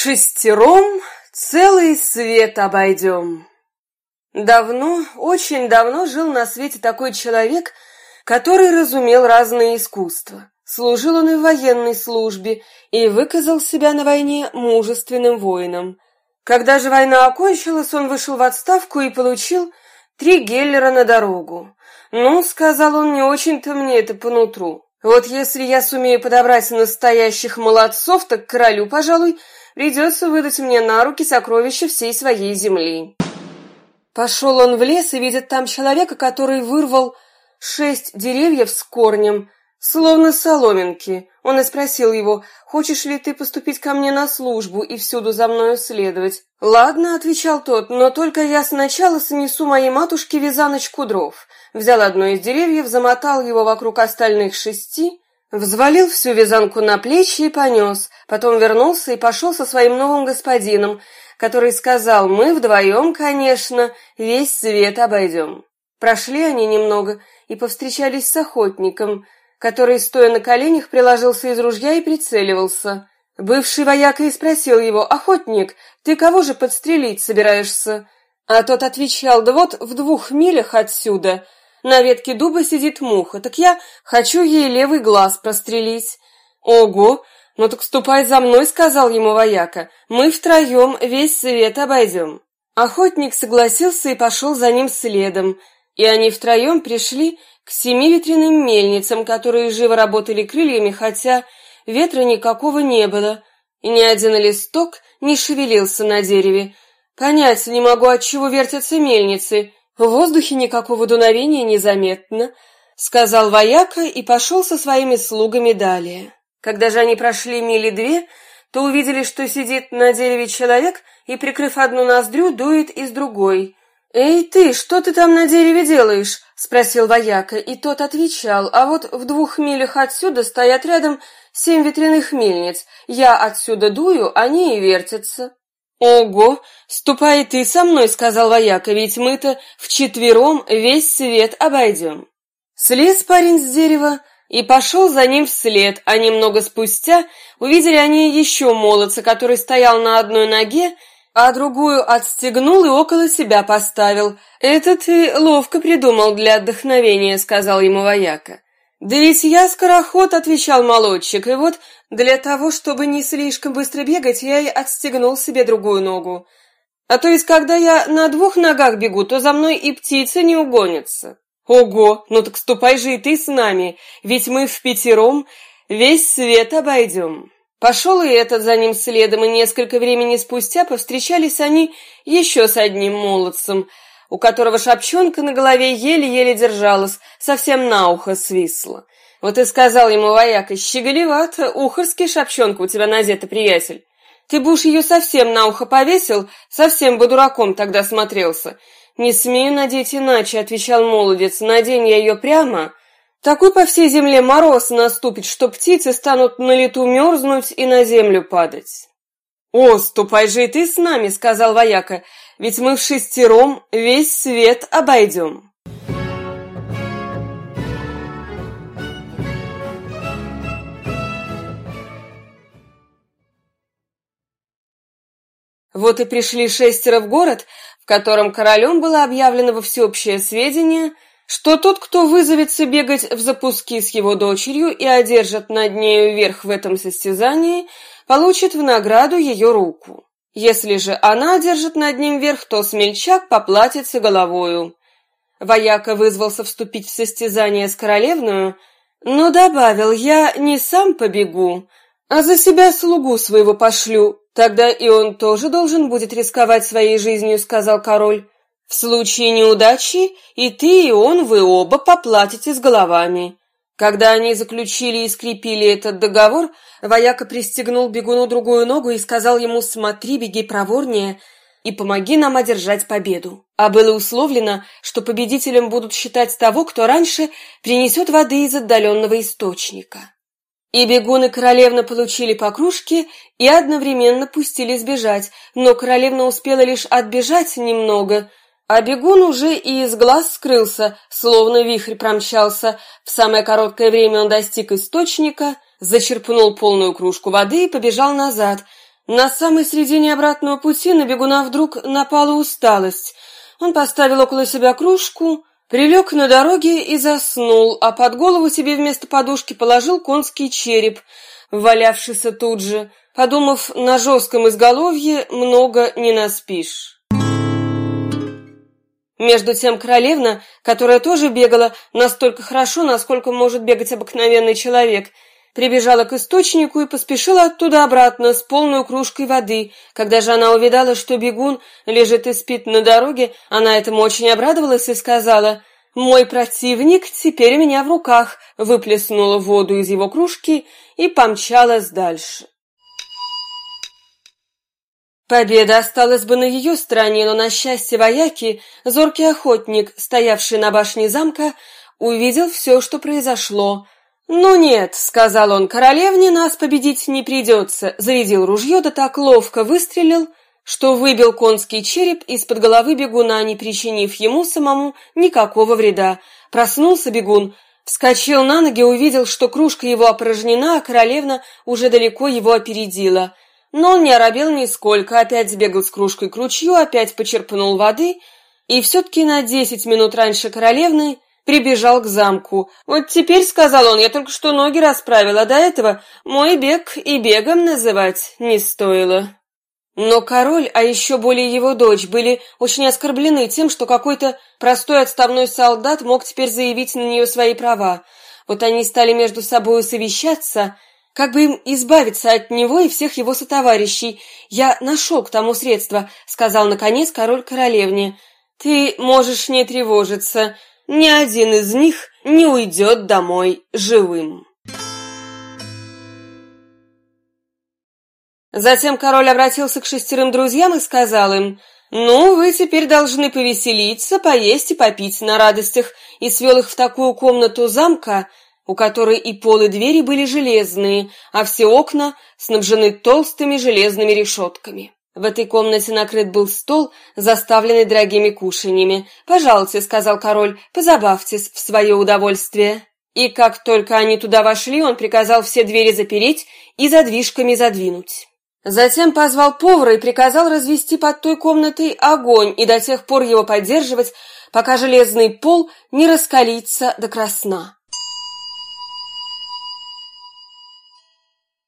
Шестером целый свет обойдем. Давно, очень давно жил на свете такой человек, который разумел разные искусства. Служил он и в военной службе, и выказал себя на войне мужественным воином. Когда же война окончилась, он вышел в отставку и получил три геллера на дорогу. «Ну, — сказал он, — не очень-то мне это по нутру. Вот если я сумею подобрать настоящих молодцов, так королю, пожалуй, придется выдать мне на руки сокровища всей своей земли. Пошел он в лес и видит там человека, который вырвал шесть деревьев с корнем, словно соломинки. Он и спросил его, «Хочешь ли ты поступить ко мне на службу и всюду за мною следовать?» «Ладно», — отвечал тот, «но только я сначала снесу моей матушке вязаночку дров». Взял одно из деревьев, замотал его вокруг остальных шести, Взвалил всю вязанку на плечи и понес, потом вернулся и пошел со своим новым господином, который сказал, мы вдвоем, конечно, весь свет обойдем. Прошли они немного и повстречались с охотником, который, стоя на коленях, приложился из ружья и прицеливался. Бывший вояка и спросил его, «Охотник, ты кого же подстрелить собираешься?» А тот отвечал, «Да вот в двух милях отсюда на ветке дуба сидит муха, так я хочу ей левый глаз прострелить. Ого, ну так ступай за мной, сказал ему вояка. Мы втроем весь свет обойдем. Охотник согласился и пошел за ним следом, и они втроем пришли к семи ветряным мельницам, которые живо работали крыльями, хотя ветра никакого не было, и ни один листок не шевелился на дереве. Понять не могу, от чего вертятся мельницы, в воздухе никакого дуновения незаметно, сказал вояка и пошел со своими слугами далее. Когда же они прошли мили две, то увидели, что сидит на дереве человек и, прикрыв одну ноздрю, дует из другой. «Эй ты, что ты там на дереве делаешь?» — спросил вояка, и тот отвечал, «А вот в двух милях отсюда стоят рядом семь ветряных мельниц. Я отсюда дую, они и вертятся». «Ого! Ступай ты со мной!» — сказал вояка, «ведь мы-то вчетвером весь свет обойдем». Слез парень с дерева и пошел за ним вслед, а немного спустя увидели они еще молодца, который стоял на одной ноге, а другую отстегнул и около себя поставил. «Это ты ловко придумал для отдохновения», — сказал ему вояка. «Да ведь я скороход», — отвечал молодчик, «и вот для того, чтобы не слишком быстро бегать, я и отстегнул себе другую ногу. А то есть, когда я на двух ногах бегу, то за мной и птица не угонится». «Ого, ну так ступай же и ты с нами, ведь мы в пятером весь свет обойдем». Пошел и этот за ним следом, и несколько времени спустя повстречались они еще с одним молодцем — у которого шапчонка на голове еле-еле держалась, совсем на ухо свисла. Вот и сказал ему вояка, щеголевато, ухорский шапчонка у тебя надета, приятель. Ты бы уж ее совсем на ухо повесил, совсем бы дураком тогда смотрелся. Не смею надеть иначе, отвечал молодец, надень я ее прямо. Такой по всей земле мороз наступит, что птицы станут на лету мерзнуть и на землю падать. «О, ступай же и ты с нами», — сказал вояка, — «ведь мы в шестером весь свет обойдем». Вот и пришли шестеро в город, в котором королем было объявлено во всеобщее сведение, что тот, кто вызовется бегать в запуски с его дочерью и одержит над нею верх в этом состязании — получит в награду ее руку. Если же она держит над ним верх, то смельчак поплатится головою. Вояка вызвался вступить в состязание с королевную, но добавил, я не сам побегу, а за себя слугу своего пошлю, тогда и он тоже должен будет рисковать своей жизнью, сказал король. В случае неудачи и ты, и он, вы оба поплатите с головами. Когда они заключили и скрепили этот договор, вояка пристегнул бегуну другую ногу и сказал ему «Смотри, беги проворнее и помоги нам одержать победу». А было условлено, что победителем будут считать того, кто раньше принесет воды из отдаленного источника. И бегун и королевна получили по кружке и одновременно пустились бежать, но королевна успела лишь отбежать немного – а бегун уже и из глаз скрылся, словно вихрь промчался. В самое короткое время он достиг источника, зачерпнул полную кружку воды и побежал назад. На самой середине обратного пути на бегуна вдруг напала усталость. Он поставил около себя кружку, прилег на дороге и заснул, а под голову себе вместо подушки положил конский череп, валявшийся тут же, подумав, на жестком изголовье много не наспишь. Между тем королевна, которая тоже бегала настолько хорошо, насколько может бегать обыкновенный человек, прибежала к источнику и поспешила оттуда обратно с полной кружкой воды. Когда же она увидала, что бегун лежит и спит на дороге, она этому очень обрадовалась и сказала, «Мой противник теперь у меня в руках», выплеснула воду из его кружки и помчалась дальше. Победа осталась бы на ее стороне, но на счастье вояки зоркий охотник, стоявший на башне замка, увидел все, что произошло. «Ну нет», — сказал он, — «королевне нас победить не придется», зарядил ружье, да так ловко выстрелил, что выбил конский череп из-под головы бегуна, не причинив ему самому никакого вреда. Проснулся бегун, вскочил на ноги, увидел, что кружка его опорожнена, а королевна уже далеко его опередила — но он не оробел нисколько, опять сбегал с кружкой к ручью, опять почерпнул воды и все-таки на десять минут раньше королевны прибежал к замку. «Вот теперь, — сказал он, — я только что ноги расправил, а до этого мой бег и бегом называть не стоило». Но король, а еще более его дочь, были очень оскорблены тем, что какой-то простой отставной солдат мог теперь заявить на нее свои права. Вот они стали между собой совещаться — как бы им избавиться от него и всех его сотоварищей? Я нашел к тому средства, сказал наконец король королевне. Ты можешь не тревожиться, ни один из них не уйдет домой живым. Затем король обратился к шестерым друзьям и сказал им, «Ну, вы теперь должны повеселиться, поесть и попить на радостях», и свел их в такую комнату замка, у которой и пол, и двери были железные, а все окна снабжены толстыми железными решетками. В этой комнате накрыт был стол, заставленный дорогими кушаньями. «Пожалуйте», — сказал король, — «позабавьтесь в свое удовольствие». И как только они туда вошли, он приказал все двери запереть и задвижками задвинуть. Затем позвал повара и приказал развести под той комнатой огонь и до тех пор его поддерживать, пока железный пол не раскалится до красна.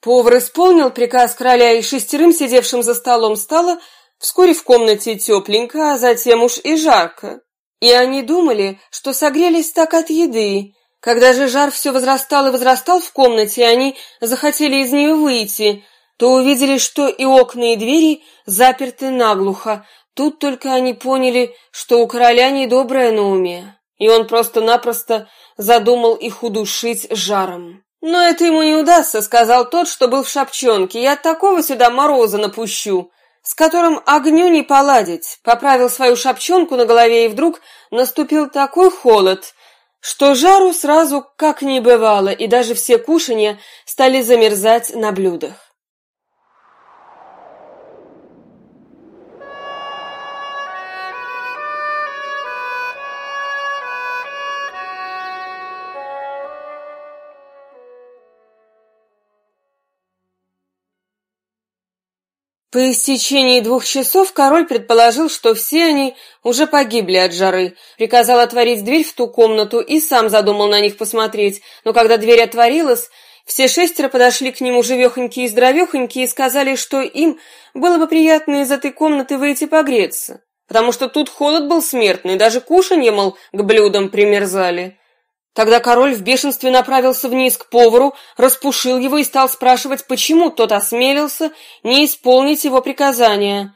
Повар исполнил приказ короля, и шестерым, сидевшим за столом, стало вскоре в комнате тепленько, а затем уж и жарко. И они думали, что согрелись так от еды. Когда же жар все возрастал и возрастал в комнате, и они захотели из нее выйти, то увидели, что и окна, и двери заперты наглухо. Тут только они поняли, что у короля недоброе на уме, и он просто-напросто задумал их удушить жаром. «Но это ему не удастся», — сказал тот, что был в шапчонке. «Я такого сюда мороза напущу, с которым огню не поладить». Поправил свою шапчонку на голове, и вдруг наступил такой холод, что жару сразу как не бывало, и даже все кушанья стали замерзать на блюдах. По истечении двух часов король предположил, что все они уже погибли от жары, приказал отворить дверь в ту комнату и сам задумал на них посмотреть, но когда дверь отворилась, все шестеро подошли к нему живехонькие и здоровехонькие и сказали, что им было бы приятно из этой комнаты выйти погреться, потому что тут холод был смертный, даже кушанье, мол, к блюдам примерзали. Тогда король в бешенстве направился вниз к повару, распушил его и стал спрашивать, почему тот осмелился не исполнить его приказания.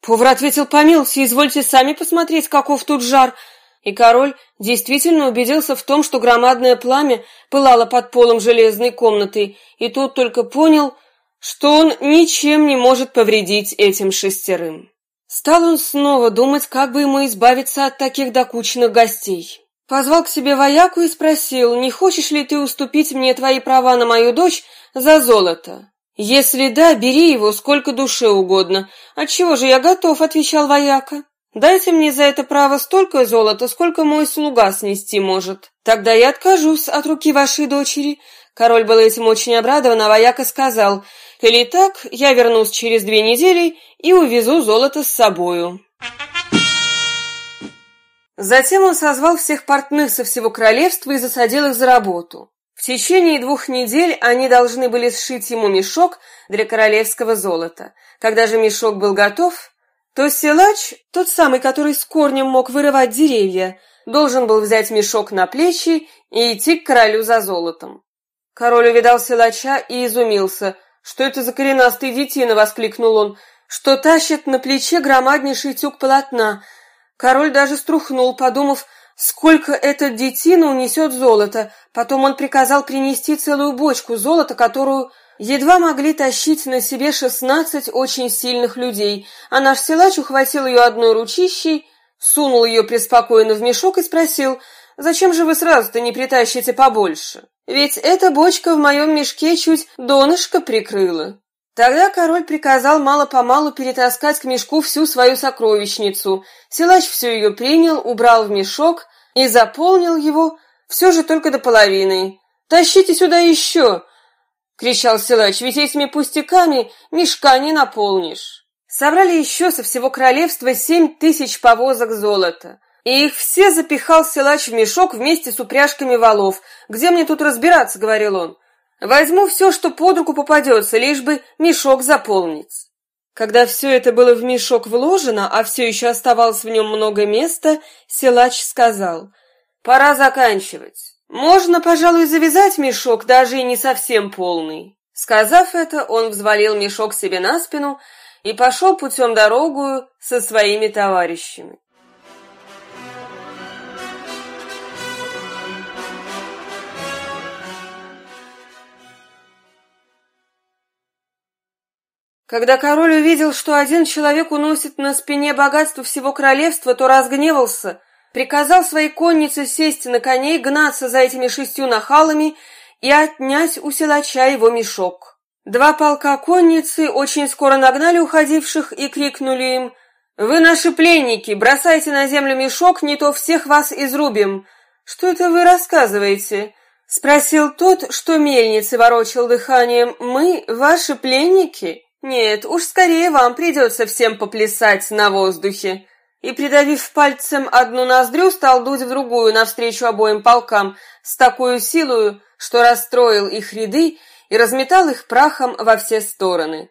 Повар ответил, помилуйте, извольте сами посмотреть, каков тут жар. И король действительно убедился в том, что громадное пламя пылало под полом железной комнаты, и тут только понял, что он ничем не может повредить этим шестерым. Стал он снова думать, как бы ему избавиться от таких докучных гостей. Позвал к себе вояку и спросил, не хочешь ли ты уступить мне твои права на мою дочь за золото? Если да, бери его сколько душе угодно. Отчего же я готов, отвечал вояка. Дайте мне за это право столько золота, сколько мой слуга снести может. Тогда я откажусь от руки вашей дочери. Король был этим очень обрадован, а вояка сказал, Коли так, я вернусь через две недели и увезу золото с собою». Затем он созвал всех портных со всего королевства и засадил их за работу. В течение двух недель они должны были сшить ему мешок для королевского золота. Когда же мешок был готов, то силач, тот самый, который с корнем мог вырывать деревья, должен был взять мешок на плечи и идти к королю за золотом. Король увидал силача и изумился. «Что это за коренастый детина?» — воскликнул он. «Что тащит на плече громаднейший тюк полотна?» Король даже струхнул, подумав, сколько этот детина унесет золота. Потом он приказал принести целую бочку золота, которую едва могли тащить на себе шестнадцать очень сильных людей, а наш силач ухватил ее одной ручищей, сунул ее преспокойно в мешок и спросил, «Зачем же вы сразу-то не притащите побольше? Ведь эта бочка в моем мешке чуть донышко прикрыла». Тогда король приказал мало-помалу перетаскать к мешку всю свою сокровищницу. Силач все ее принял, убрал в мешок и заполнил его все же только до половины. «Тащите сюда еще!» — кричал силач, «ведь этими пустяками мешка не наполнишь». Собрали еще со всего королевства семь тысяч повозок золота. И их все запихал силач в мешок вместе с упряжками валов. «Где мне тут разбираться?» — говорил он. Возьму все, что под руку попадется, лишь бы мешок заполнить. Когда все это было в мешок вложено, а все еще оставалось в нем много места, силач сказал, «Пора заканчивать. Можно, пожалуй, завязать мешок, даже и не совсем полный». Сказав это, он взвалил мешок себе на спину и пошел путем дорогу со своими товарищами. Когда король увидел, что один человек уносит на спине богатство всего королевства, то разгневался, приказал своей коннице сесть на коней, гнаться за этими шестью нахалами и отнять у силача его мешок. Два полка конницы очень скоро нагнали уходивших и крикнули им «Вы наши пленники, бросайте на землю мешок, не то всех вас изрубим!» «Что это вы рассказываете?» — спросил тот, что мельницы ворочил дыханием. «Мы ваши пленники?» Нет, уж скорее вам придется всем поплясать на воздухе. И, придавив пальцем одну ноздрю, стал дуть в другую навстречу обоим полкам с такой силою, что расстроил их ряды и разметал их прахом во все стороны.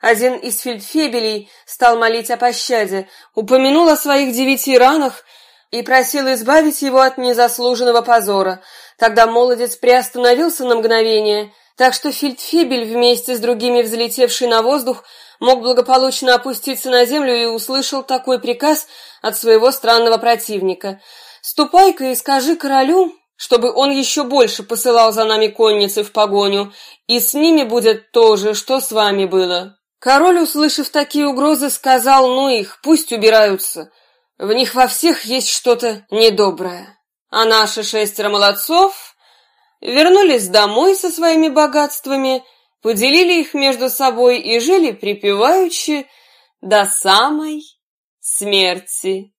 Один из фельдфебелей стал молить о пощаде, упомянул о своих девяти ранах и просил избавить его от незаслуженного позора. Тогда молодец приостановился на мгновение — так что фельдфебель вместе с другими взлетевший на воздух мог благополучно опуститься на землю и услышал такой приказ от своего странного противника. «Ступай-ка и скажи королю, чтобы он еще больше посылал за нами конницы в погоню, и с ними будет то же, что с вами было». Король, услышав такие угрозы, сказал, ну их, пусть убираются. В них во всех есть что-то недоброе. А наши шестеро молодцов вернулись домой со своими богатствами, поделили их между собой и жили припеваючи до самой смерти.